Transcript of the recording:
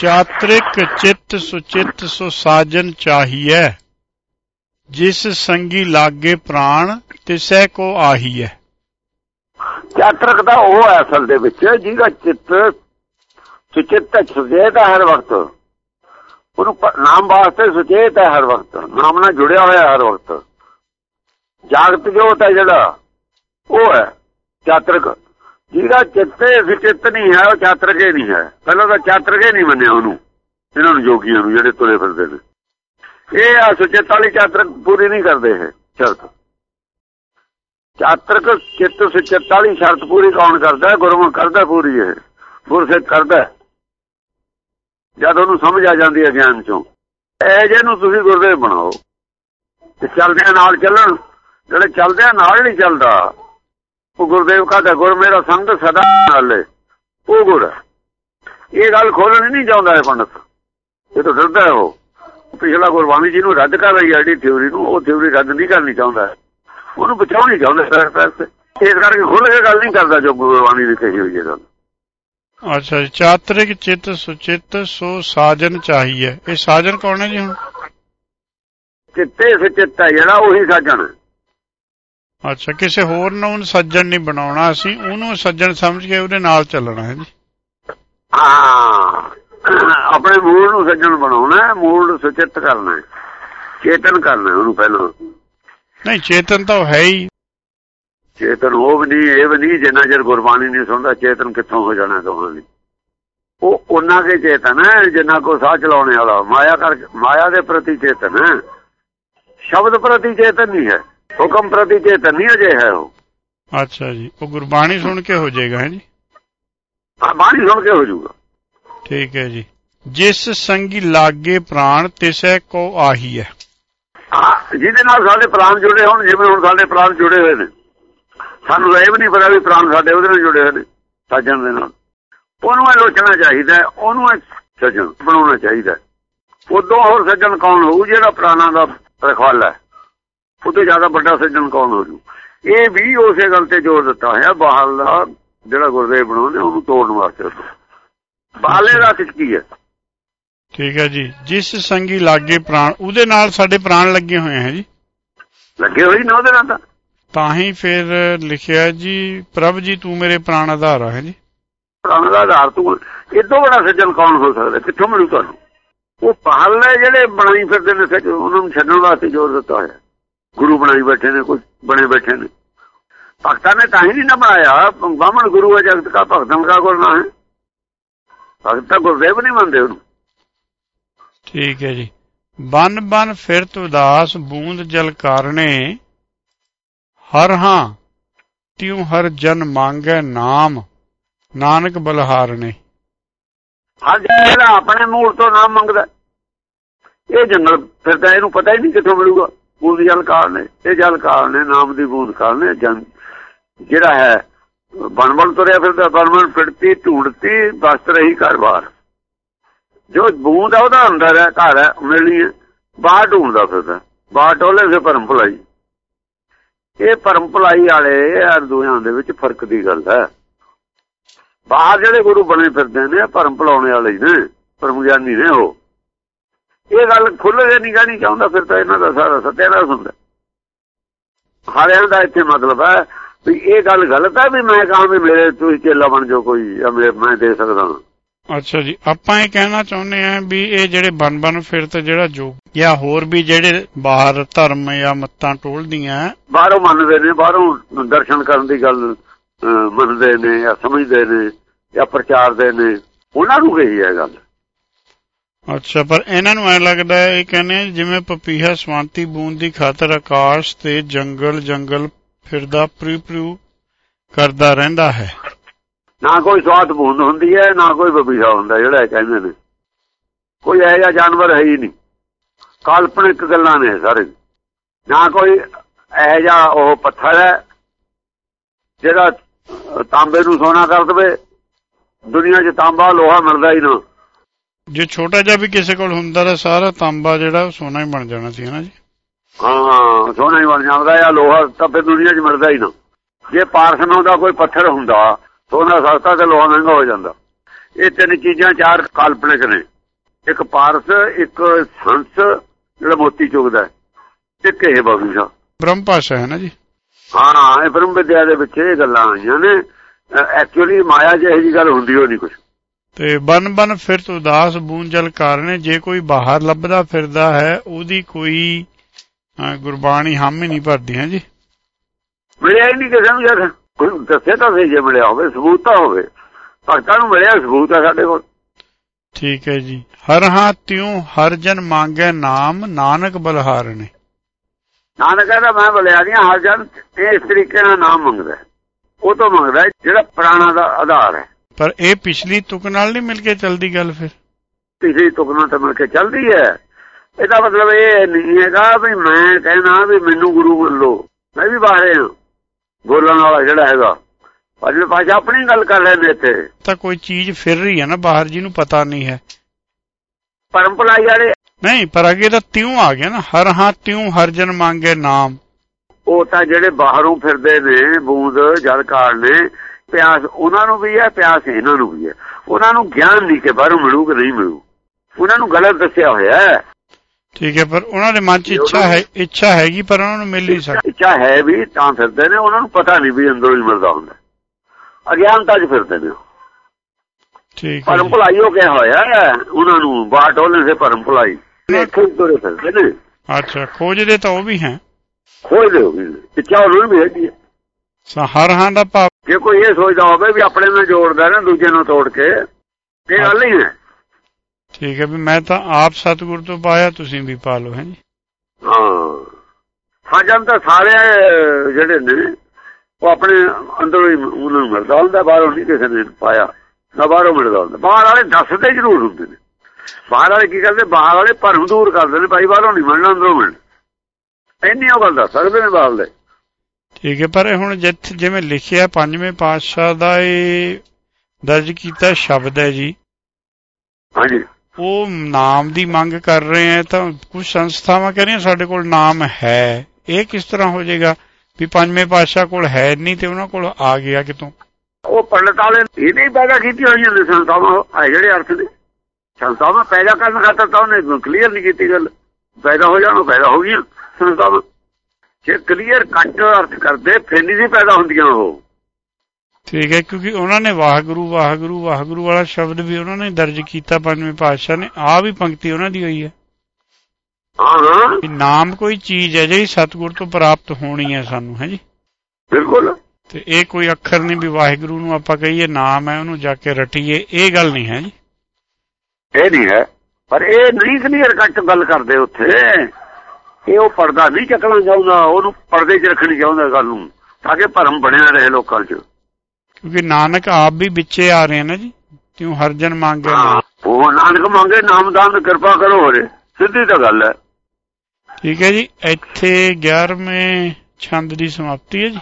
ਚਾਤ੍ਰਿਕ ਚਿੱਤ ਸੁਚਿੱਤ ਸੋ ਸਾਜਨ ਚਾਹੀਐ। ਜਿਸ ਸੰਗੀ ਲਾਗੇ ਪ੍ਰਾਣ, ਤਿਸੈ ਕੋ ਆਹੀਐ। ਚਾਤਰਕ ਦਾ ਉਹ ਹੈ ਅਸਲ ਦੇ ਵਿੱਚ, ਜਿਹਦਾ ਚਿੱਤ ਸੁਚਿਤ ਸੁਚੇਤ ਹੈ ਹਰ ਵਕਤ। ਉਹਨੂੰ ਨਾਮ ਵਾਸਤੇ ਸੁਚੇਤ ਹੈ ਹਰ ਵਕਤ। ਨਾਮ ਨਾਲ ਜੁੜਿਆ ਹੋਇਆ ਹਰ ਵਕਤ। ਜਾਗਤ ਜੋਤ ਹੈ ਜਿਹੜਾ, ਉਹ ਹੈ ਚਾਤਰਕ। ਜਿਹਦਾ ਚਿੱਤੇ ਸੁਚਿਤ ਨਹੀਂ ਹੈ, ਉਹ ਚਾਤਰਕੇ ਨਹੀਂ ਹੈ। ਪਹਿਲਾਂ ਤਾਂ ਚਾਤਰਕੇ ਨਹੀਂ ਮੰਨਿਆ ਉਹਨੂੰ, ਇਹਨਾਂ ਨੂੰ ਜੋਗੀਆਂ ਨੂੰ, ਜਿਹੜੇ ਤੁਰੇ ਫਿਰਦੇ ਨੇ। ਇਹ ਆ ਸੁਚਿਤ ਵਾਲੀ ਚਾਤਰਕ ਪੂਰੀ ਨਹੀਂ ਕਰਦੇ ਇਹ, ਸ਼ਰਤ। ਚਾਤਰਕ ਚਿੱਤ ਸੁਚਿਤ ਵਾਲੀ ਸ਼ਰਤ ਪੂਰੀ ਕੌਣ ਕਰਦਾ ਗੁਰਮੁਖ ਕਰਦਾ ਪੂਰੀ ਇਹ। ਗੁਰਸਿੱਖ ਕਰਦਾ ਜਦ ਉਹਨੂੰ ਸਮਝ ਆ ਜਾਂਦੀ ਹੈ ਗਿਆਨ ਚੋਂ, ਇਹ ਜੇ ਨੂੰ ਤੁਸੀਂ ਗੁਰਦੇਵ ਬਣਾਓ, ਤੇ ਚੱਲਦਿਆਂ ਨਾਲ ਚੱਲਣ। ਜਿਹੜੇ ਚੱਲਦਿਆਂ ਨਾਲ ਨਹੀਂ ਚੱਲਦਾ ਉਹ ਗੁਰਦੇਵ ਕਹਦਾ ਗੁਰ? ਮੇਰਾ ਸੰਗ ਸਦਾ ਨਾਲੇ। ਉਹ ਗੁਰ? ਹੈ। ਇਹ ਗੱਲ ਖੋਲਣ ਨਹੀਂ ਚਾਹੁੰਦਾ ਇਹ ਪੰਡਤ। ਇਹ ਤਾਂ ਡਰਦਾ ਹੈ ਉਹ। ਪਿਛਲਾ ਗੁਰਬਾਣੀ ਜੀ ਨੂੰ ਰੱਦ ਕਰ ਰਹੀ ਹੈ ਜਿਹੜੀ ਥਿਉਰੀ ਨੂੰ ਉਹ ਥਿਉਰੀ ਰੱਦ ਨਹੀਂ ਕਰਨੀ ਚਾਹੁੰਦਾ। ਹੈ। ਉਹਨੂੰ ਬਚਾਉਣੀ ਚਾਹੁੰਦਾ ਪੈਰ ਤੇ ਇਸ ਕਰਕੇ ਖੁੱਲ ਕੇ ਗੱਲ ਨਹੀਂ ਕਰਦਾ ਜੋ ਗੁਰਬਾਣੀ ਦੀ ਕਹੀ ਹੋਈ ਹੈ ਗੱਲ। ਅੱਛਾ ਜੀ ਚਾਤ੍ਰਿਕ ਚਿੱਤ ਸੁਚਿੱਤ ਸੋ ਸਾਜਨ ਚਾਹੀਐ ਇਹ ਸਾਜਨ ਕੌਣ ਹੈ ਜੀ ਹੁਣ? ਚਿੱਤੇ ਸਚਿੱਤ ਹੈ ਜਿਹੜਾ ਉਹੀ ਸਾਜਣ। ਹੈ। ਅੱਛਾ ਕਿਸੇ ਹੋਰ ਨੂੰ ਸੱਜਣ ਨਹੀਂ ਬਣਾਉਣਾ ਅਸੀਂ ਉਹਨੂੰ ਸੱਜਣ ਸਮਝ ਕੇ ਉਹਦੇ ਨਾਲ ਚੱਲਣਾ ਹੈ ਜੀ। ਹਾਂ ਆਪਣੇ ਮੂਲ ਨੂੰ ਸੱਜਣ ਬਣਾਉਣਾ ਹੈ ਮੂਲ ਨੂੰ ਸੁਚਿੱਤ ਕਰਨਾ ਹੈ ਚੇਤਨ ਕਰਨਾ ਉਹਨੂੰ ਪਹਿਲਾਂ। ਨਹੀਂ ਚੇਤਨ ਤਾਂ ਹੈ ਹੀ। ਚੇਤਨ ਉਹ ਵੀ ਨਹੀਂ ਇਹ ਵੀ ਨਹੀਂ ਜਿੰਨਾ ਚਿਰ ਗੁਰਬਾਣੀ ਨਹੀਂ ਸੁਣਦਾ ਚੇਤਨ ਕਿੱਥੋਂ ਹੋ ਜਾਣਾ ਦੋਹਾਂ ਦੀ ਉਹ ਉਹਨਾਂ ਕੇ ਚੇਤਨ ਹੈ ਜਿੰਨਾ ਕੋ ਸਾਹ ਚਲਾਉਣੇ ਵਾਲਾ ਮਾਇਆ ਕਰ ਮਾਇਆ ਦੇ ਪ੍ਰਤੀ ਚੇਤਨ ਹੈ। ਸ਼ਬਦ ਪ੍ਰਤੀ ਚੇਤਨ ਨਹੀਂ ਹੈ। ਹੁਕਮ ਪ੍ਰਤੀ ਚੇਤਨ ਨਹੀਂ ਅਜੇ ਹੈ ਉਹ। ਅੱਛਾ ਜੀ ਉਹ ਗੁਰਬਾਣੀ ਸੁਣ ਕੇ ਹੋ ਜਾਏਗਾ ਹੈ ਜੀ? ਹਾਂ ਬਾਣੀ ਸੁਣ ਕੇ ਹੋ ਜਾਊਗਾ। ਠੀਕ ਹੈ ਜੀ। ਜਿਸ ਸੰਗੀ ਲਾਗੇ ਪ੍ਰਾਣ ਤਿਸੈ ਕੋ ਆਹੀ ਹੈ ਜਿਹਦੇ ਨਾਲ ਸਾਡੇ ਪ੍ਰਾਣ ਜੁੜੇ ਹੋਣ ਜਿਵੇਂ ਹੁਣ ਸਾਡੇ ਪ੍ਰਾਣ ਜੁੜੇ ਹੋਏ ਨੇ। ਸਾਨੂੰ ਇਹ ਵੀ ਨਹੀਂ ਪਤਾ ਵੀ ਪ੍ਰਾਣ ਸਾਡੇ ਉਹਦੇ ਨਾਲ ਜੁੜੇ ਹੋਏ ਨੇ ਸਾਜਣ ਦੇ ਨਾਲ। ਉਹਨੂੰ ਇਹ ਲੋਚਣਾ ਚਾਹੀਦਾ ਹੈ, ਉਹਨੂੰ ਇਹ ਸੱਜਣ ਬਣਾਉਣਾ ਚਾਹੀਦਾ। ਉਦੋਂ ਹੋਰ ਸੱਜਣ ਕੌਣ ਹੋਊ ਜਿਹੜਾ ਪ੍ਰਾਣਾਂ ਦਾ ਰਖਵਾਲਾ ਹੈ? ਉਹ ਤੋਂ ਜ਼ਿਆਦਾ ਵੱਡਾ ਸੱਜਣ ਕੌਣ ਹੋ ਜੂ? ਇਹ ਵੀ ਉਸੇ ਗੱਲ ਤੇ ਜ਼ੋਰ ਦਿੱਤਾ ਹੋਇਆ ਬਾਹਰ ਦਾ ਜਿਹੜਾ ਗੁਰਦੇਵ ਬਣਾਉਂਦੇ ਉਹਨੂੰ ਤੋੜਨ ਵਾਸਤੇ ਬਾਹਲੇ ਦਾ ਕੀ ਹੈ? ਠੀਕ ਹੈ ਜੀ। ਜਿਸ ਸੰਗੀ ਲਾਗੇ ਪ੍ਰਾਣ ਉਹਦੇ ਨਾਲ ਸਾਡੇ ਪ੍ਰਾਣ ਲੱਗੇ ਹੋਏ ਹੈ ਜੀ। ਲੱਗੇ ਹੋਈ ਨਾ ਉਹਦੇ ਨਾਲ ਤਾਂ? ਤਾਂ ਹੀ ਫਿਰ ਲਿਖਿਆ ਜੀ ਪ੍ਰਭ ਜੀ ਤੂੰ ਮੇਰੇ ਪ੍ਰਾਣ ਆਧਾਰ ਹੈ ਜੀ। ਪ੍ਰਾਣ ਦਾ ਆਧਾਰ ਤੂੰ। ਇਦੋਂ ਬੜਾ ਸੱਜਣ ਕੌਣ ਹੋ ਸਕਦਾ? ਕਿੱਥੋਂ ਮਿਲੂ ਤੁਹਾਨੂੰ? ਉਹ ਪਾਹਲੇ ਜਿਹੜੇ ਬਣਾਈ ਫਿਰਦੇ ਨੇ ਸੱਚ ਉਹਨਾਂ ਨੂੰ ਛੱਡਣ ਵਾਸਤੇ ਜ਼ੋਰ ਦਿੱਤਾ ਹੋਇਆ। ਗੁਰੂ ਬਣਾਈ ਬੈਠੇ ਨੇ ਕੁਝ ਬਣੇ ਬੈਠੇ ਨੇ। ਭਗਤਾਂ ਨੇ ਤਾਂ ਹੀ ਨਹੀਂ ਨਾ ਬਣਾਇਆ। ਬਾਹਮਣ ਗੁਰੂ ਹੈ ਜਗਤ ਦਾ ਭਗਤਾਂ ਦਾ ਗੁਰੂ ਨਾ ਹੈ। ਭਗਤ ਤਾਂ ਗੁਰਦੇਵ ਨਹੀਂ ਮੰਨਦੇ ਉਹਨੂੰ। ਠੀਕ ਹੈ ਜੀ। ਬਨ ਬਨ ਫਿਰਤ ਉਦਾਸ ਬੂੰਦ ਜਲ ਕਾਰਣੇ ਹਰ ਹਾਂ ਤਿਉ ਹਰ ਜਨ ਮੰਗੈ ਨਾਮ ਨਾਨਕ ਬਲਹਾਰਣੇ ਹਰ ਜਿਹੜਾ ਆਪਣੇ ਮੂਲ ਤੋਂ ਨਾਮ ਮੰਗਦਾ ਇਹ ਜੰਗਲ ਫਿਰਦਾ ਇਹਨੂੰ ਪਤਾ ਹੀ ਨਹੀਂ ਕਿੱਥੋਂ ਮਿਲੂਗਾ। ਬੂੰਦ ਜਲ ਕਾਲ ਇਹ ਜਲ ਕਾਲ ਨਾਮ ਦੀ ਬੂੰਦ ਕਾਲ ਜਨ ਜਿਹੜਾ ਹੈ ਬਣ ਤੁਰਿਆ ਫਿਰਦਾ ਬਣ ਫਿਰਤੀ, ਢੂੰਡਤੀ, ਬਸਤ ਰਹੀ ਘਰ-ਬਾਰ। ਜੋ ਬੂੰਦ ਆ, ਉਹਦਾ ਅੰਦਰ ਹੈ, ਘਰ ਹੈ ਮਿਲਣੀ ਬਾਹਰ ਢੂੰਡਦਾ ਫਿਰਦਾ, ਬਾਹਰ ਟੋਲੇ ਸੇ ਪਰਮ ਭੁਲਾਈ। ਇਹ ਭਰਮ ਭੁਲਾਈ ਵਾਲੇ ਯਾਰ ਦੋਹਾਂ ਦੇ ਵਿੱਚ ਫ਼ਰਕ ਦੀ ਗੱਲ ਹੈ। ਬਾਹਰ ਜਿਹੜੇ ਗੁਰੂ ਬਣੇ ਫਿਰਦੇ ਨੇ ਭਰਮ ਭਲਾਉਣੇ ਵਾਲੇ ਨੇ ਪਰਮ ਗਿਆਨੀ ਨੇ ਉਹ। ਇਹ ਗੱਲ ਖੁੱਲ੍ਹ ਕੇ ਨਹੀਂ ਕਹਿਣੀ ਚਾਹੁੰਦਾ ਫਿਰ ਤਾਂ ਇਹਨਾਂ ਦਾ ਸਾਰਾ ਸਤਿਆਨਾਸ਼ ਹੁੰਦਾ। ਹਾਲਿਆਂ ਦਾ ਇੱਥੇ ਮਤਲਬ ਹੈ ਵੀ ਇਹ ਗੱਲ ਗਲਤ ਹੈ ਵੀ ਮੈਂ ਕਹਾਂ ਵੀ ਮੇਰੇ ਤੁਸੀਂ ਚੇਲਾ ਬਣ ਜਾਓ ਕੋਈ ਜਾਂ ਮੈਂ ਦੇ ਸਕਦਾ ਅੱਛਾ ਜੀ ਆਪਾਂ ਇਹ ਕਹਿਣਾ ਚਾਹੁੰਦੇ ਆਂ ਵੀ ਇਹ ਜਿਹੜੇ ਬਨ ਬਨ ਫਿਰਤ ਜਿਹੜਾ ਜੋ ਜਾਂ ਹੋਰ ਵੀ ਜਿਹੜੇ ਬਾਹਰ ਧਰਮ ਜਾਂ ਮੱਤਾਂ ਟੋਲਦੀਆਂ ਬਾਹਰੋਂ ਮੰਨਦੇ ਨੇ ਬਾਹਰੋਂ ਦਰਸ਼ਨ ਕਰਨ ਦੀ ਗੱਲ ਮੰਨਦੇ ਨੇ ਜਾਂ ਸਮਝਦੇ ਨੇ ਜਾਂ ਪ੍ਰਚਾਰਦੇ ਨੇ ਉਹਨਾਂ ਨੂੰ ਕਹੀ ਹੈ ਗੱਲ। ਅੱਛਾ, ਪਰ ਇਹਨਾਂ ਨੂੰ ਐ ਲੱਗਦਾ ਹੈ, ਇਹ ਕਹਿੰਦੇ ਜਿਵੇਂ ਪਪੀਹਾ ਸਵਾਂਤੀ ਬੂੰਦ ਦੀ ਖਾਤਰ ਆਕਾਸ਼ ਤੇ ਜੰਗਲ ਜੰਗਲ ਫਿਰਦਾ ਪ੍ਰਿਉ ਪ੍ਰਿਉ ਕਰਦਾ ਰਹਿੰਦਾ ਹੈ। ਨਾ ਕੋਈ ਸਵਾਦ ਬੂੰਦ ਹੁੰਦੀ ਹੈ, ਨਾ ਕੋਈ ਪਪੀਹਾ ਹੁੰਦਾ, ਜਿਹੜਾ ਕਹਿੰਦੇ ਨੇ। ਕੋਈ ਇਹੋ ਜਿਹਾ ਜਾਨਵਰ ਹੈ ਹੀ ਨਹੀਂ। ਕਾਲਪਨਿਕ ਗੱਲਾਂ ਨੇ ਸਾਰੇ। ਨਾ ਕੋਈ ਇਹੋ ਜਿਹਾ ਉਹ ਪੱਥਰ ਹੈ, ਜਿਹੜਾ ਤਾਂਬੇ ਨੂੰ ਸੋਨਾ ਕਰ ਦਵੇ। ਦੁਨੀਆ 'ਚ ਤਾਂਬਾ, ਲੋਹਾ ਮਿਲਦਾ ਹੀ ਨਾ। ਜੇ ਛੋਟਾ ਜਿਹਾ ਵੀ ਕਿਸੇ ਕੋਲ ਹੁੰਦਾ ਤਾਂ ਸਾਰਾ ਤਾਂਬਾ ਜਿਹੜਾ ਸੋਨਾ ਹੀ ਬਣ ਜਾਣਾ ਸੀ ਹਨਾ ਜੀ? ਹਾਂ ਸੋਨਾ ਹੀ ਬਣ ਜਾਂਦਾ ਆ ਲੋਹਾ ਤਾਂ ਫਿਰ ਦੁਨੀਆ 'ਚ ਮਿਲਦਾ ਹੀ ਨਾ। ਜੇ ਪਾਰਸਨੋਂ ਦਾ ਕੋਈ ਪੱਥਰ ਹੁੰਦਾ ਸੋਨਾ ਸਸਤਾ ਤੇ ਲੋਹਾ ਮਹਿੰਗਾ ਹੋ ਜਾਂਦਾ। ਇਹ ਤਿੰਨ ਚੀਜ਼ਾਂ ਚਾਰ ਕਾਲਪਨਿਕ ਨੇ। ਇੱਕ ਪਾਰਸ ਇੱਕ ਸੰਸ ਜਿਹੜਾ ਮੋਤੀ ਚੁਗਦਾ ਇੱਕ ਇਹ ਬਵੀਸ਼ਾ ਬ੍ਰਹਮ ਭਾਸ਼ਾ ਹੈ ਨਾ ਜੀ? ਹਾਂ ਇਹ ਬ੍ਰਹਮ ਵਿਦਿਆ ਦੇ ਵਿੱਚ ਇਹ ਗੱਲਾਂ ਆਈਆਂ ਨੇ। ਐਕਚੁਅਲੀ ਮਾਇਆ ਜਿਹੀ ਗੱਲ ਹੁੰਦੀ ਹੋ ਨਹੀਂ ਕੁਝ ਤੇ ਬਨ ਬਨ ਫਿਰਤ ਉਦਾਸ ਬੂੰਦ ਜਲ ਕਾਰਨੇ ਜੇ ਕੋਈ ਬਾਹਰ ਲੱਭਦਾ ਫਿਰਦਾ ਹੈ ਉਹਦੀ ਕੋਈ ਗੁਰਬਾਣੀ ਹਾਮੀ ਨਹੀਂ ਭਰਦੀ ਹੈ ਜੀ? ਮਿਲਿਆ ਹੀ ਨਹੀਂ ਕਿਸੇ ਨੂੰ ਜਦ ਕੋਈ ਦੱਸੇ ਤਾਂ ਸਹੀ ਜੇ ਮਿਲਿਆ ਹੋਵੇ ਸਬੂਤ ਤਾਂ ਹੋਵੇ। ਭਗਤਾਂ ਨੂੰ ਮਿਲਿਆ ਸਬੂਤ ਹੈ ਸਾਡੇ ਕੋਲ। ਠੀਕ ਹੈ ਜੀ। ਹਰ ਹਾਂ ਤਿਉ ਹਰ ਜਨ ਮੰਗੈ ਨਾਮ ਨਾਨਕ ਬਲਹਾਰਣੇ ਨਾਨਕ ਕਹਿੰਦਾ ਮੈਂ ਬਲਿਆ ਦੀਆਂ ਹਰ ਜਨ ਇਸ ਤਰੀਕੇ ਨਾਲ ਨਾਮ ਮੰਗਦਾ। ਉਹ ਤੋਂ ਮੰਗਦਾ ਜਿਹੜਾ ਪ੍ਰਾਣਾ ਦਾ ਆਧਾਰ ਹੈ। ਪਰ ਇਹ ਪਿਛਲੀ ਤੁਕ ਨਾਲ ਨਹੀਂ ਮਿਲ ਕੇ ਚੱਲਦੀ ਗੱਲ ਫਿਰ? ਪਿਛਲੀ ਤੁਕ ਨਾਲ ਤਾਂ ਮਿਲ ਕੇ ਚੱਲਦੀ ਹੈ। ਇਹਦਾ ਮਤਲਬ ਇਹ ਨਹੀਂ ਹੈਗਾ ਵੀ ਮੈਂ ਕਹਿਣਾ ਵੀ ਮੈਨੂੰ ਗੁਰੂ ਮੰਨ। ਲਓ ਮੈਂ ਵੀ ਬਾਹਰੇ ਹਾਂ। ਬੋਲਣ ਵਾਲਾ ਜਿਹੜਾ ਹੈਗਾ। ਪਰ ਭਾਸ਼ਾ ਆਪਣੀ ਗੱਲ ਕਰ ਰਹੇ ਨੇ ਇੱਥੇ। ਤਾਂ ਕੋਈ ਚੀਜ਼ ਫਿਰ ਰਹੀ ਹੈ ਨਾ ਬਾਹਰ ਜਿਹਨੂੰ ਪਤਾ ਨਹੀਂ ਹੈ। ਪਰੰਪਰਾ ਵਾਲੇ ਨਹੀਂ ਪਰ ਅੱਗੇ ਤਾਂ ਤਿਉ ਆ ਗਿਆ ਨਾ। ਹਰ ਹਾਂ ਤਿਉ ਹਰ ਜਨ ਮੰਗੇ ਨਾਮ। ਉਹ ਤਾਂ ਜਿਹੜੇ ਬਾਹਰੋਂ ਫਿਰਦੇ ਨੇ ਬੂੰਦ ਜਲ ਕਾਲ ਨੇ ਪਿਆਸ ਉਹਨਾਂ ਨੂੰ ਵੀ ਹੈ ਪਿਆਸ ਇਹਨਾਂ ਨੂੰ ਵੀ ਹੈ। ਉਹਨਾਂ ਨੂੰ ਗਿਆਨ ਨਹੀਂ ਕਿ ਬਾਹਰੋਂ ਮਿਲੂ ਕਿ ਨਹੀਂ ਮਿਲੂ। ਉਹਨਾਂ ਨੂੰ ਗਲਤ ਦੱਸਿਆ ਹੋਇਆ ਹੈ। ਠੀਕ ਹੈ ਪਰ ਉਹਨਾਂ ਦੇ ਮਨ 'ਚ ਇੱਛਾ ਹੈ ਇੱਛਾ ਹੈਗੀ ਪਰ ਉਹਨਾਂ ਨੂੰ ਮਿਲ ਨਹੀਂ ਸਕਦੀ। ਇੱਛਾ ਹੈ ਵੀ ਤਾਂ ਫਿਰਦੇ ਨੇ ਉਹਨਾਂ ਨੂੰ ਪਤਾ ਨਹੀਂ ਵੀ ਅੰਦਰੋਂ ਹੀ ਮਿਲਦਾ ਹੁੰਦਾ ਅਗਿਆਨਤਾ 'ਚ ਫਿਰਦੇ ਨੇ ਉਹ। ਠੀਕ ਹੈ ਪਰਮ ਜੀ। ਭੁਲਾਈ ਉਹ ਕਿਹਾ ਹੋਇਆ ਹੈ ਉਹਨਾਂ ਨੂੰ ਬਾਟੋਲੇ ਸੇ ਪਰਮ ਭੁਲਾਈ ਇੱਥੇ ਹੀ ਤੁਰੇ ਫਿਰਦੇ ਨੇ। ਅੱਛਾ ਖੋਜਦੇ ਤਾਂ ਉਹ ਵੀ ਹੈ। ਖੋਜਦੇ ਹੋ ਵੀ ਇੱਛਾ ਉਹਨਾਂ ਨੂੰ ਵੀ ਹੈਗੀ ਹੈ। ਸੋ ਹਰ ਹਾਂ ਦਾ ਭਾਵ ਜੇ ਕੋਈ ਇਹ ਸੋਚਦਾ ਹੋਵੇ ਵੀ ਆਪਣੇ ਨਾਲ ਜੋੜਦਾ ਨਾ ਦੂਜੇ ਨੂੰ ਤੋੜ ਕੇ ਇਹ ਗੱਲ ਨਹੀਂ ਹੈ। ਠੀਕ ਹੈ ਵੀ ਮੈਂ ਤਾਂ ਆਪ ਸਤਿਗੁਰ ਤੋਂ ਪਾਇਆ ਤੁਸੀਂ ਵੀ ਪਾ ਲਓ ਹੈ ਜੀ ਹਾਂ। ਸਾਜਨ ਤਾਂ ਸਾਰੇ ਜਿਹੜੇ ਨੇ ਉਹ ਆਪਣੇ ਅੰਦਰੋਂ ਹੀ ਉਹਨਾਂ ਨੂੰ ਮਿਲਦਾ ਹੁੰਦਾ ਬਾਹਰੋਂ ਨਹੀਂ ਕਿਸੇ ਨੇ ਪਾਇਆ। ਨਾ ਬਾਹਰੋਂ ਮਿਲਦਾ ਹੁੰਦਾ। ਬਾਹਰ ਵਾਲੇ ਦੱਸਦੇ ਜ਼ਰੂਰ ਹੁੰਦੇ ਨੇ। ਬਾਹਰ ਵਾਲੇ ਕੀ ਕਰਦੇ? ਬਾਹਰ ਵਾਲੇ ਭਰਮ ਦੂਰ ਕਰਦੇ ਨੇ ਭਾਈ ਬਾਹਰੋਂ ਨਹੀਂ ਮਿਲਣਾ ਅੰਦਰੋਂ ਮਿਲ ਇੰਨੀ ਉਹ ਗੱਲ ਦੱਸ ਸਕਦੇ ਨੇ ਬਾਹਰ ਦੇ ਠੀਕ ਹੈ ਪਰ ਇਹ ਹੁਣ ਜਿੱਥੇ ਜਿਵੇਂ ਲਿਖਿਆ ਪੰਜਵੇਂ ਪਾਤਸ਼ਾਹ ਦਾ ਇਹ ਦਰਜ ਕੀਤਾ ਸ਼ਬਦ ਹੈ ਜੀ। ਹਾਂਜੀ। ਉਹ ਨਾਮ ਦੀ ਮੰਗ ਕਰ ਰਹੇ ਹੈ ਤਾਂ ਕੁਝ ਸੰਸਥਾਵਾਂ ਕਹਿ ਰਹੀਆਂ ਸਾਡੇ ਕੋਲ ਨਾਮ ਹੈ। ਇਹ ਕਿਸ ਤਰ੍ਹਾਂ ਹੋ ਜਾਏਗਾ ਵੀ ਪੰਜਵੇਂ ਪਾਤਸ਼ਾਹ ਕੋਲ ਹੈ ਨਹੀਂ ਤੇ ਉਹਨਾਂ ਕੋਲ ਆ ਗਿਆ ਕਿਤੋਂ? ਉਹ ਪੰਡਤ ਵਾਲੇ ਇਹਨੇ ਹੀ ਪੈਦਾ ਕੀਤੀ ਹੋਈਆਂ ਨੇ ਸੰਸਥਾਵਾਂ ਆ ਜਿਹੜੇ ਅਰਥ ਨੇ। ਸੰਸਥਾਵਾਂ ਪੈਦਾ ਕਰਨ ਖਾਤਰ ਤਾਂ ਉਹਨੇ ਕਲੀਅਰ ਨਹੀਂ ਕੀਤੀ ਗੱਲ। ਪੈਦਾ ਹੋ ਜਾਣੋ ਪੈਦਾ ਹੋ ਗਈਆਂ ਸੰਸਥਾਵਾਂ। ਜੇ ਕਲੀਅਰ ਕੱਟ ਅਰਥ ਕਰਦੇ ਫਿਰ ਨਹੀਂ ਸੀ ਪੈਦਾ ਹੁੰਦੀਆਂ ਉਹ। ਠੀਕ ਹੈ ਕਿਉਂਕਿ ਉਹਨਾਂ ਨੇ ਵਾਹਿਗੁਰੂ ਵਾਹਿਗੁਰੂ ਵਾਹਿਗੁਰੂ ਵਾਲਾ ਸ਼ਬਦ ਵੀ ਉਹਨਾਂ ਨੇ ਦਰਜ ਕੀਤਾ ਪੰਜਵੇਂ ਪਾਤਸ਼ਾਹ ਨੇ। ਆ ਵੀ ਪੰਕਤੀ ਉਹਨਾਂ ਦੀ ਹੋਈ ਹੈ। ਹਾਂ ਨਾਮ ਕੋਈ ਚੀਜ਼ ਹੈ ਜਿਹੜੀ ਸਤਿਗੁਰ ਤੋਂ ਪ੍ਰਾਪਤ ਹੋਣੀ ਹੈ ਸਾਨੂੰ ਹੈ ਜੀ? ਬਿਲਕੁਲ। ਤੇ ਇਹ ਕੋਈ ਅੱਖਰ ਨਹੀਂ ਵੀ ਵਾਹਿਗੁਰੂ ਨੂੰ ਆਪਾਂ ਕਹੀਏ ਨਾਮ ਹੈ ਉਹਨੂੰ ਜਾ ਕੇ ਰਟੀਏ ਇਹ ਗੱਲ ਨਹੀਂ ਹੈ ਜੀ? ਇਹ ਨਹੀਂ ਹੈ। ਪਰ ਇਹ ਨਹੀਂ ਕਲੀਅਰ ਕੱਟ ਗੱਲ ਕਰਦੇ ਉੱਥੇ। ਇਹ ਉਹ ਪਰਦਾ ਨਹੀਂ ਚੱਕਣਾ ਚਾਹੁੰਦਾ ਉਹਨੂੰ ਪਰਦੇ 'ਚ ਰੱਖਣੀ ਚਾਹੁੰਦਾ ਗੱਲ ਨੂੰ ਤਾਂ ਕਿ ਭਰਮ ਬਣਿਆ ਰਹੇ ਲੋਕਾਂ 'ਚ। ਕਿਉਂਕਿ ਨਾਨਕ ਆਪ ਵੀ ਵਿੱਚੇ ਆ ਰਹੇ ਨੇ ਜੀ ਤਿਉ ਹਰ ਜਨ ਮੰਗੇ ਉਹ ਨਾਨਕ ਮੰਗੇ ਨਾਮਦਾਨ ਕਿਰਪਾ ਕਰੋ ਹੋਰੇ ਸਿੱਧੀ ਤਾਂ ਗੱਲ ਹੈ। ਠੀਕ ਹੈ ਜੀ ਇੱਥੇ 11ਵੇਂ ਛੰਦ ਦੀ ਸਮਾਪਤੀ ਹੈ ਜੀ।